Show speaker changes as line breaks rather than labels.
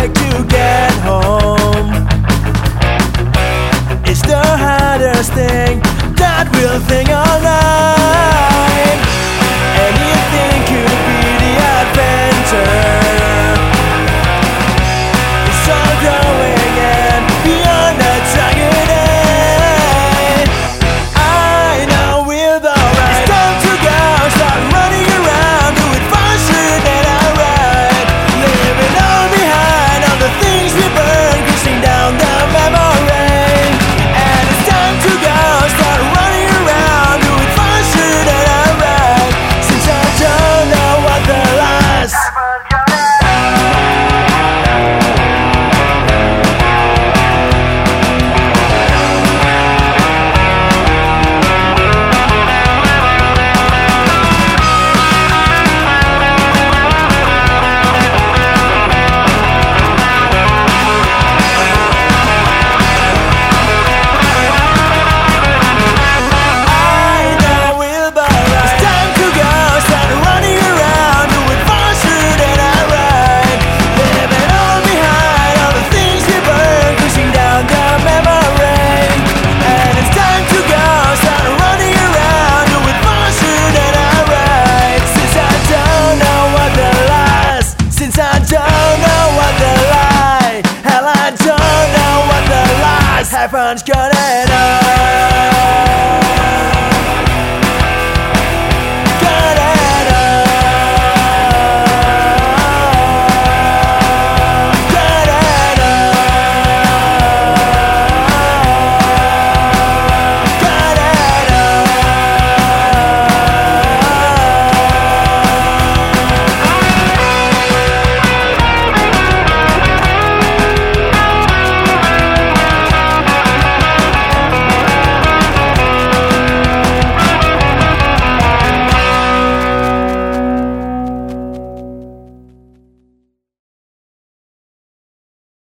To get home. Well, I don't know what the lies haven't got it.